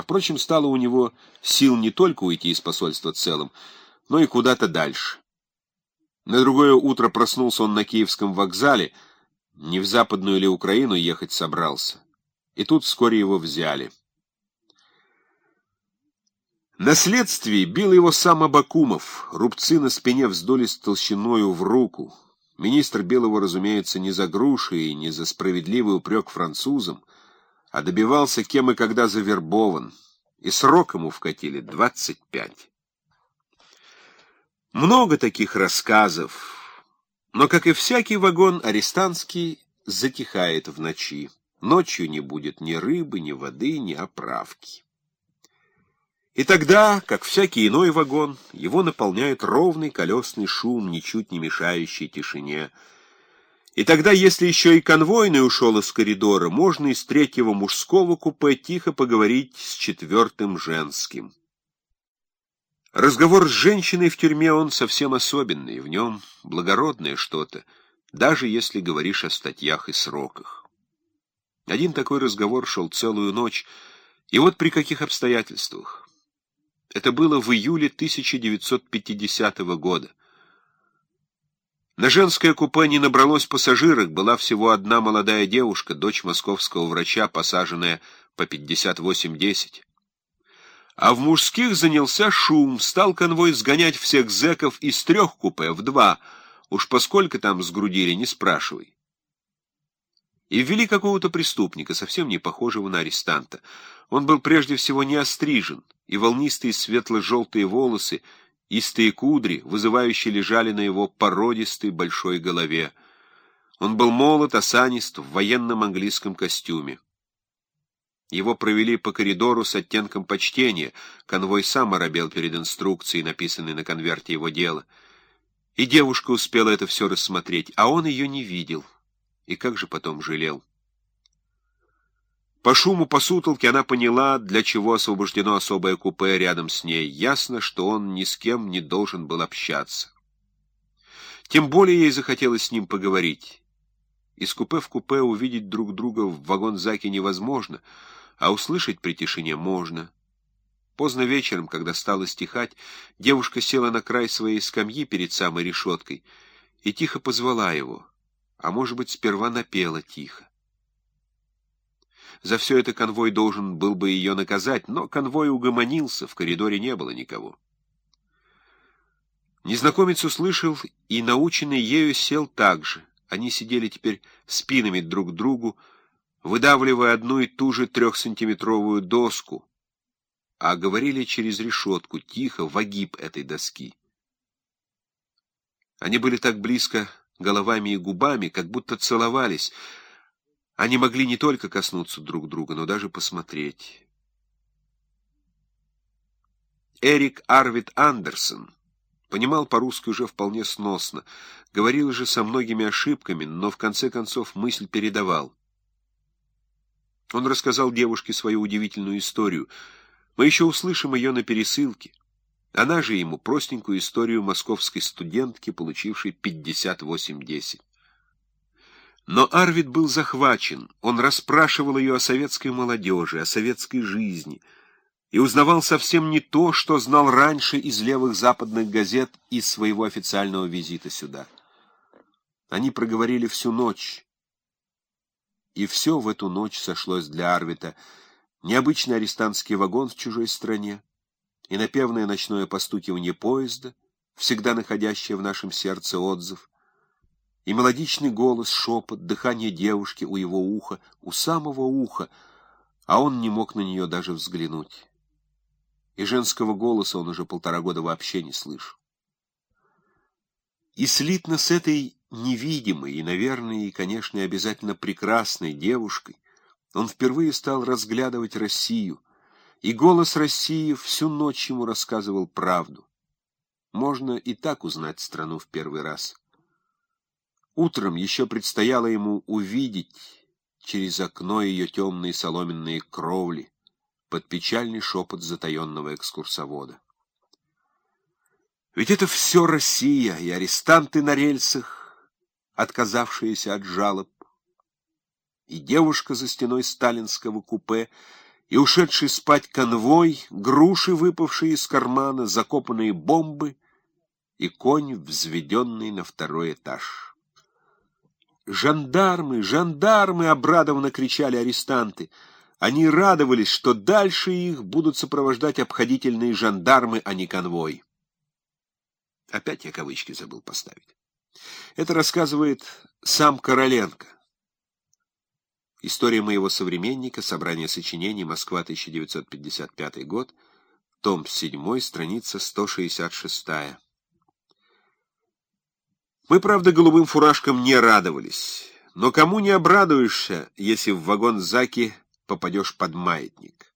А, впрочем, стало у него сил не только уйти из посольства целым, но и куда-то дальше. На другое утро проснулся он на Киевском вокзале, не в Западную или Украину ехать собрался. И тут вскоре его взяли. На следствии бил его сам Абакумов, рубцы на спине вздулись толщиною в руку. Министр бил его, разумеется, не за груши и не за справедливый упрек французам, а добивался кем и когда завербован, и срок ему вкатили двадцать пять. Много таких рассказов, но, как и всякий вагон, арестантский затихает в ночи. Ночью не будет ни рыбы, ни воды, ни оправки. И тогда, как всякий иной вагон, его наполняет ровный колесный шум, ничуть не мешающий тишине. И тогда, если еще и конвойный ушел из коридора, можно из третьего мужского купе тихо поговорить с четвертым женским. Разговор с женщиной в тюрьме он совсем особенный, в нем благородное что-то, даже если говоришь о статьях и сроках. Один такой разговор шел целую ночь, и вот при каких обстоятельствах. Это было в июле 1950 года. На женское купе не набралось пассажирок, была всего одна молодая девушка, дочь московского врача, посаженная по 58-10. А в мужских занялся шум, стал конвой сгонять всех зэков из трех купе в два, уж поскольку там сгрудили, не спрашивай. И ввели какого-то преступника, совсем не похожего на арестанта. Он был прежде всего не острижен, и волнистые светло-желтые волосы, истые кудри, вызывающие лежали на его породистой большой голове. Он был молод, осанист, в военном английском костюме. Его провели по коридору с оттенком почтения. Конвой сам оробел перед инструкцией, написанной на конверте его дела. И девушка успела это все рассмотреть, а он ее не видел. И как же потом жалел. По шуму, по сутолке она поняла, для чего освобождено особое купе рядом с ней. Ясно, что он ни с кем не должен был общаться. Тем более ей захотелось с ним поговорить. Из купе в купе увидеть друг друга в вагон-заке невозможно, а услышать при тишине можно. Поздно вечером, когда стало стихать, девушка села на край своей скамьи перед самой решеткой и тихо позвала его — а может быть, сперва напела тихо. За все это конвой должен был бы ее наказать, но конвой угомонился, в коридоре не было никого. Незнакомец услышал и, наученный ею, сел так же. Они сидели теперь спинами друг к другу, выдавливая одну и ту же трехсантиметровую доску, а говорили через решетку, тихо, в огиб этой доски. Они были так близко головами и губами, как будто целовались. Они могли не только коснуться друг друга, но даже посмотреть. Эрик Арвид Андерсон понимал по-русски уже вполне сносно, говорил же со многими ошибками, но в конце концов мысль передавал. Он рассказал девушке свою удивительную историю. Мы еще услышим ее на пересылке. Она же ему простенькую историю московской студентки, получившей 58-10. Но Арвид был захвачен, он расспрашивал ее о советской молодежи, о советской жизни, и узнавал совсем не то, что знал раньше из левых западных газет из своего официального визита сюда. Они проговорили всю ночь, и все в эту ночь сошлось для Арвита. Необычный арестантский вагон в чужой стране, и напевное ночное постукивание поезда, всегда находящее в нашем сердце отзыв, и мелодичный голос, шепот, дыхание девушки у его уха, у самого уха, а он не мог на нее даже взглянуть. И женского голоса он уже полтора года вообще не слышал. И слитно с этой невидимой и, наверное, и, конечно, обязательно прекрасной девушкой он впервые стал разглядывать Россию — и голос России всю ночь ему рассказывал правду. Можно и так узнать страну в первый раз. Утром еще предстояло ему увидеть через окно ее темные соломенные кровли под печальный шепот затаенного экскурсовода. Ведь это все Россия, и арестанты на рельсах, отказавшиеся от жалоб, и девушка за стеной сталинского купе, и ушедший спать конвой, груши, выпавшие из кармана, закопанные бомбы и конь, взведенный на второй этаж. «Жандармы! Жандармы!» — обрадованно кричали арестанты. Они радовались, что дальше их будут сопровождать обходительные жандармы, а не конвой. Опять я кавычки забыл поставить. Это рассказывает сам Короленко. История моего современника, собрание сочинений, Москва, 1955 год, том 7, страница 166. Мы, правда, голубым фуражкам не радовались, но кому не обрадуешься, если в вагон Заки попадешь под маятник?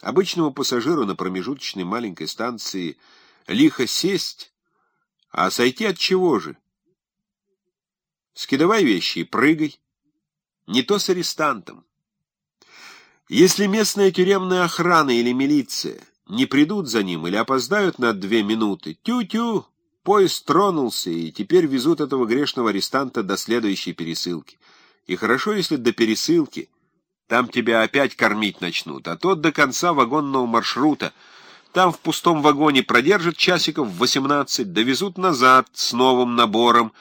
Обычному пассажиру на промежуточной маленькой станции лихо сесть, а сойти от чего же? Скидывай вещи и прыгай. Не то с арестантом. Если местная тюремная охрана или милиция не придут за ним или опоздают на две минуты, тю-тю, поезд тронулся, и теперь везут этого грешного арестанта до следующей пересылки. И хорошо, если до пересылки, там тебя опять кормить начнут, а тот до конца вагонного маршрута, там в пустом вагоне продержат часиков восемнадцать, довезут назад с новым набором,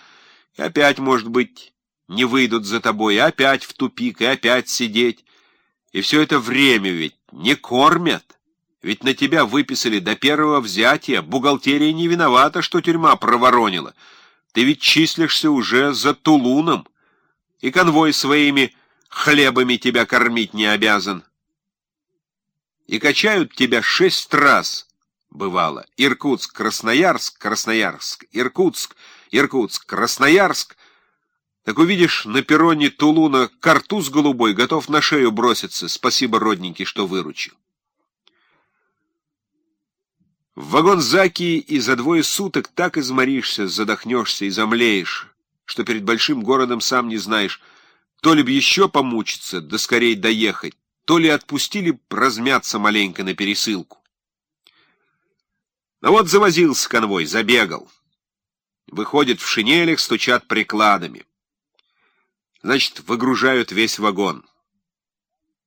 и опять, может быть, не выйдут за тобой, и опять в тупик, и опять сидеть. И все это время ведь не кормят. Ведь на тебя выписали до первого взятия. Бухгалтерия не виновата, что тюрьма проворонила. Ты ведь числишься уже за Тулуном, и конвой своими хлебами тебя кормить не обязан. И качают тебя шесть раз, бывало. Иркутск, Красноярск, Красноярск, Иркутск, Иркутск, Красноярск — так увидишь на перроне Тулуна картуз голубой, готов на шею броситься. Спасибо, родненький, что выручил. В вагон Заки и за двое суток так изморишься, задохнешься и замлеешь, что перед большим городом сам не знаешь, то ли б еще помучиться, да скорей доехать, то ли отпустили б размяться маленько на пересылку. Но вот завозился конвой, забегал. Выходит в шинелях, стучат прикладами. Значит, выгружают весь вагон.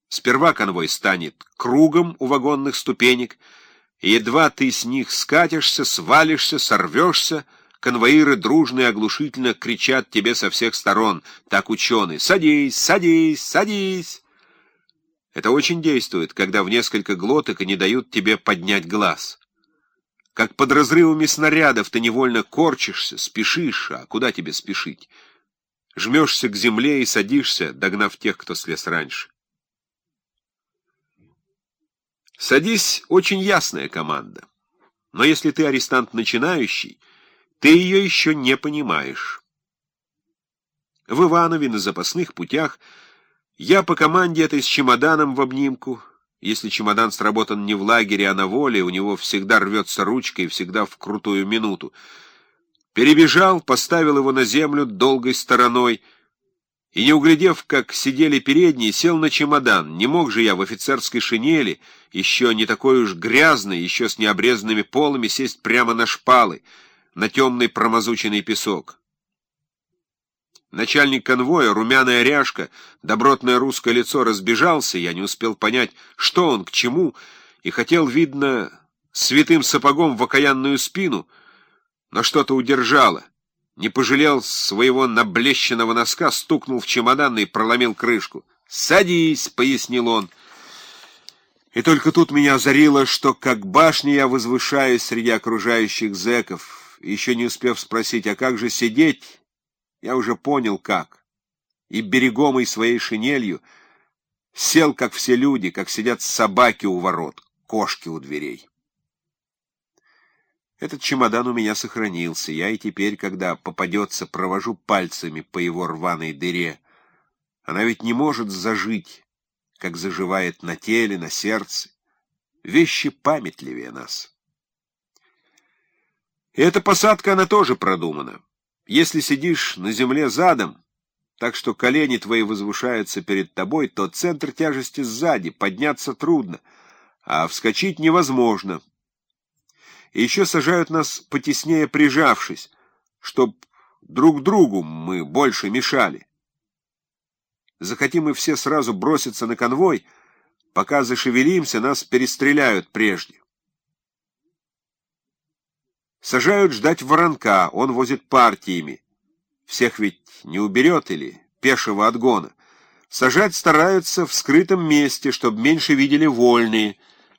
Сперва конвой станет кругом у вагонных ступенек, едва ты с них скатишься, свалишься, сорвешься, конвоиры дружно и оглушительно кричат тебе со всех сторон, так ученые, «Садись, садись, садись!» Это очень действует, когда в несколько глоток и не дают тебе поднять глаз. Как под разрывами снарядов ты невольно корчишься, спешишь, а куда тебе спешить? жмешься к земле и садишься, догнав тех, кто слез раньше. Садись — очень ясная команда. Но если ты арестант начинающий, ты ее еще не понимаешь. В Иванове на запасных путях я по команде этой с чемоданом в обнимку. Если чемодан сработан не в лагере, а на воле, у него всегда рвется ручка и всегда в крутую минуту — Перебежал, поставил его на землю долгой стороной и, не углядев, как сидели передние, сел на чемодан. Не мог же я в офицерской шинели, еще не такой уж грязный, еще с необрезанными полами, сесть прямо на шпалы, на темный промазученный песок. Начальник конвоя, румяная ряжка, добротное русское лицо разбежался, я не успел понять, что он, к чему, и хотел, видно, святым сапогом в окаянную спину — но что-то удержало. Не пожалел своего наблещенного носка, стукнул в чемодан и проломил крышку. «Садись!» — пояснил он. И только тут меня озарило, что как башня я возвышаюсь среди окружающих зэков. Еще не успев спросить, а как же сидеть, я уже понял, как. И берегом и своей шинелью сел, как все люди, как сидят собаки у ворот, кошки у дверей. Этот чемодан у меня сохранился. Я и теперь, когда попадется, провожу пальцами по его рваной дыре. Она ведь не может зажить, как заживает на теле, на сердце. Вещи памятливее нас. И эта посадка, она тоже продумана. Если сидишь на земле задом, так что колени твои возвышаются перед тобой, то центр тяжести сзади, подняться трудно, а вскочить невозможно — и еще сажают нас потеснее прижавшись, чтоб друг другу мы больше мешали. Захотим мы все сразу броситься на конвой — Пока зашевелимся, нас перестреляют прежде. Сажают ждать воронка, он возит партиями. Всех ведь не уберет или пешего отгона. Сажать стараются в скрытом месте, чтобы меньше видели вольные,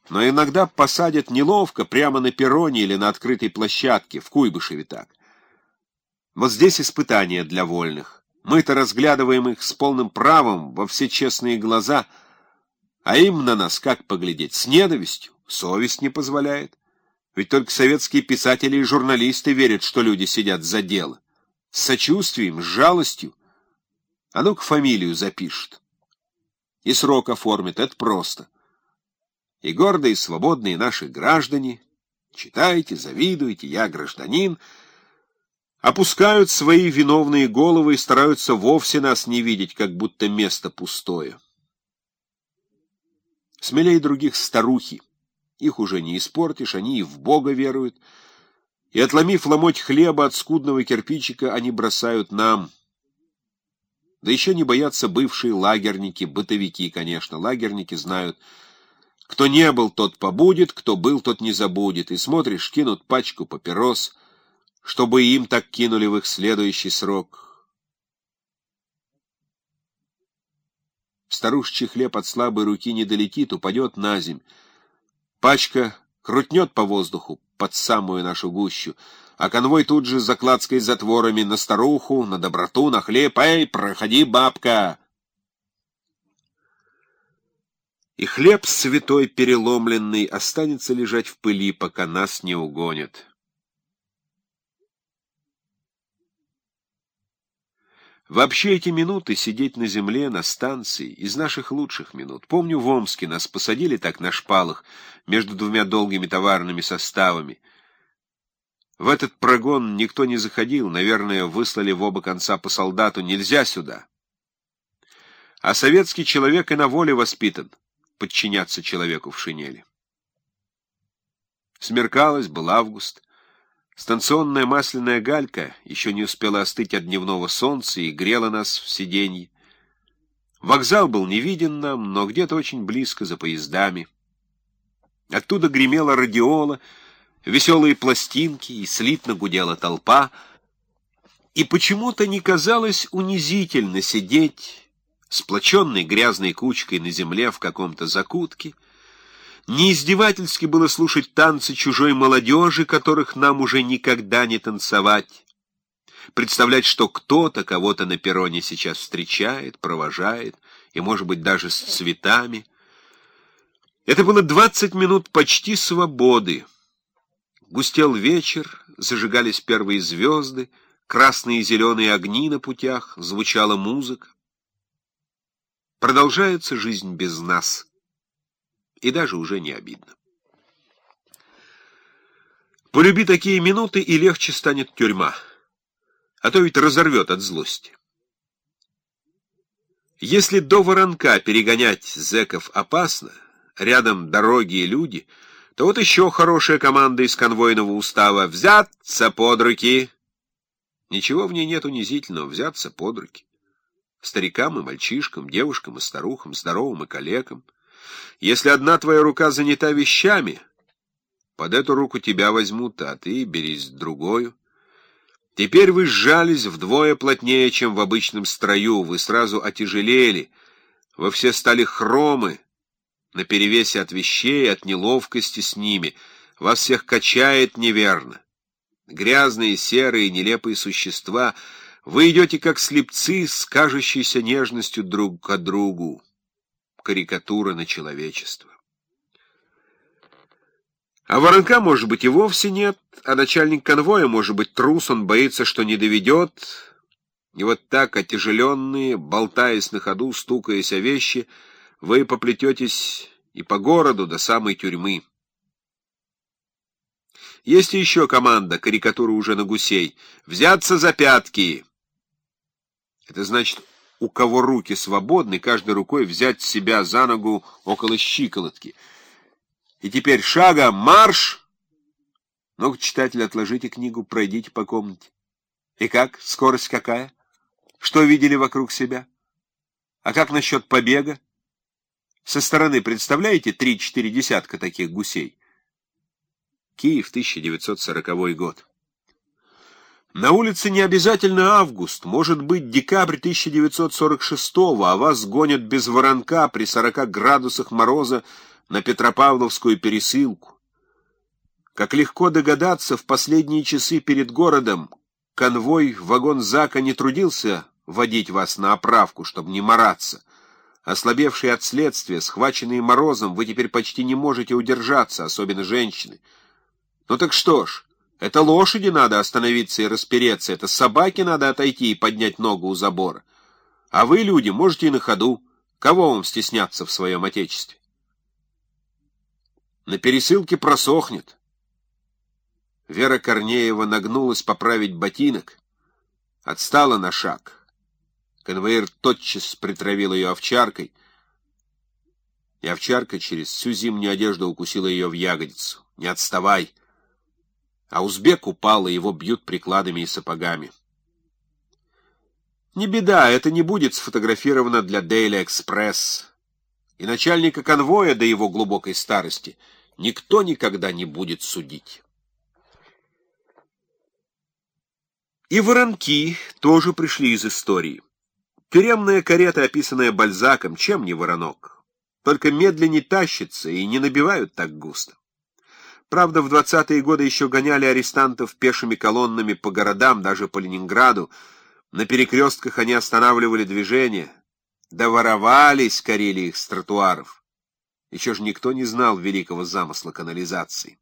но иногда посадят неловко, прямо на перроне или на открытой площадке, в Куйбышеве так. Вот здесь испытание для вольных. Мы-то разглядываем их с полным правом во все честные глаза, а им на нас как поглядеть? С ненавистью? Совесть не позволяет. Ведь только советские писатели и журналисты верят, что люди сидят за дело. С сочувствием, с жалостью. А ну-ка фамилию запишут. И срок оформят, это просто. И гордые, свободные наши граждане, читайте, завидуйте, я гражданин, опускают свои виновные головы и стараются вовсе нас не видеть, как будто место пустое. Смелее других старухи. Их уже не испортишь, они и в Бога веруют. И, отломив ломоть хлеба от скудного кирпичика, они бросают нам — да еще не боятся бывшие лагерники, бытовики, конечно. Лагерники знают, кто не был, тот побудет, кто был, тот не забудет. И смотришь, кинут пачку папирос, чтобы им так кинули в их следующий срок. Старушечий хлеб от слабой руки не долетит, упадет на земь. Пачка крутнет по воздуху под самую нашу гущу, а конвой тут же закладской затворами на старуху, на доброту, на хлеб. «Эй, проходи, бабка!» И хлеб святой переломленный останется лежать в пыли, пока нас не угонят. Вообще эти минуты сидеть на земле, на станции, из наших лучших минут. Помню, в Омске нас посадили так на шпалах между двумя долгими товарными составами — в этот прогон никто не заходил, наверное, выслали в оба конца по солдату, нельзя сюда. А советский человек и на воле воспитан, подчиняться человеку в шинели. Смеркалось, был август. Станционная масляная галька еще не успела остыть от дневного солнца и грела нас в сиденье. Вокзал был не виден нам, но где-то очень близко, за поездами. Оттуда гремела радиола, веселые пластинки, и слитно гудела толпа, и почему-то не казалось унизительно сидеть сплоченной грязной кучкой на земле в каком-то закутке, не издевательски было слушать танцы чужой молодежи, которых нам уже никогда не танцевать, представлять, что кто-то кого-то на перроне сейчас встречает, провожает, и, может быть, даже с цветами. Это было двадцать минут почти свободы, Густел вечер, зажигались первые звезды, красные и зеленые огни на путях, звучала музыка. Продолжается жизнь без нас, и даже уже не обидно. Полюби такие минуты, и легче станет тюрьма, а то ведь разорвет от злости. Если до воронка перегонять зэков опасно, рядом дороги и люди — то вот еще хорошая команда из конвойного устава. Взяться под руки. Ничего в ней нет унизительного. Взяться под руки. Старикам и мальчишкам, девушкам и старухам, здоровым и калекам. Если одна твоя рука занята вещами, под эту руку тебя возьмут, а ты берись другую. Теперь вы сжались вдвое плотнее, чем в обычном строю, вы сразу отяжелели, вы все стали хромы, на перевесе от вещей, от неловкости с ними. Вас всех качает неверно. Грязные, серые, нелепые существа, вы идете как слепцы с кажущейся нежностью друг к другу. Карикатура на человечество. А воронка, может быть, и вовсе нет, а начальник конвоя, может быть, трус, он боится, что не доведет. И вот так, отяжеленные, болтаясь на ходу, стукаясь о вещи, — вы поплететесь и по городу до самой тюрьмы. Есть еще команда, карикатура уже на гусей. Взяться за пятки. Это значит, у кого руки свободны, каждой рукой взять себя за ногу около щиколотки. И теперь шага, марш! Ну-ка, читатель, отложите книгу, пройдите по комнате. И как? Скорость какая? Что видели вокруг себя? А как насчет побега? Со стороны представляете три-четыре десятка таких гусей? Киев, 1940 год. На улице не обязательно август, может быть декабрь 1946-го, а вас гонят без воронка при 40 градусах мороза на Петропавловскую пересылку. Как легко догадаться, в последние часы перед городом конвой вагон Зака не трудился водить вас на оправку, чтобы не мараться. Ослабевшие от следствия, схваченные морозом, вы теперь почти не можете удержаться, особенно женщины. Ну так что ж, это лошади надо остановиться и распереться, это собаке надо отойти и поднять ногу у забора. А вы, люди, можете и на ходу. Кого вам стесняться в своем отечестве? На пересылке просохнет. Вера Корнеева нагнулась поправить ботинок, отстала на шаг. Конвоир тотчас притравил ее овчаркой, и овчарка через всю зимнюю одежду укусила ее в ягодицу. «Не отставай!» А узбек упал, и его бьют прикладами и сапогами. Не беда, это не будет сфотографировано для Daily Express. И начальника конвоя до его глубокой старости никто никогда не будет судить. И воронки тоже пришли из истории. Тюремная карета, описанная Бальзаком, чем не воронок? Только медленнее тащится и не набивают так густо. Правда, в 20-е годы еще гоняли арестантов пешими колоннами по городам, даже по Ленинграду. На перекрестках они останавливали движение. Да воровались, корили их с тротуаров. Еще же никто не знал великого замысла канализации.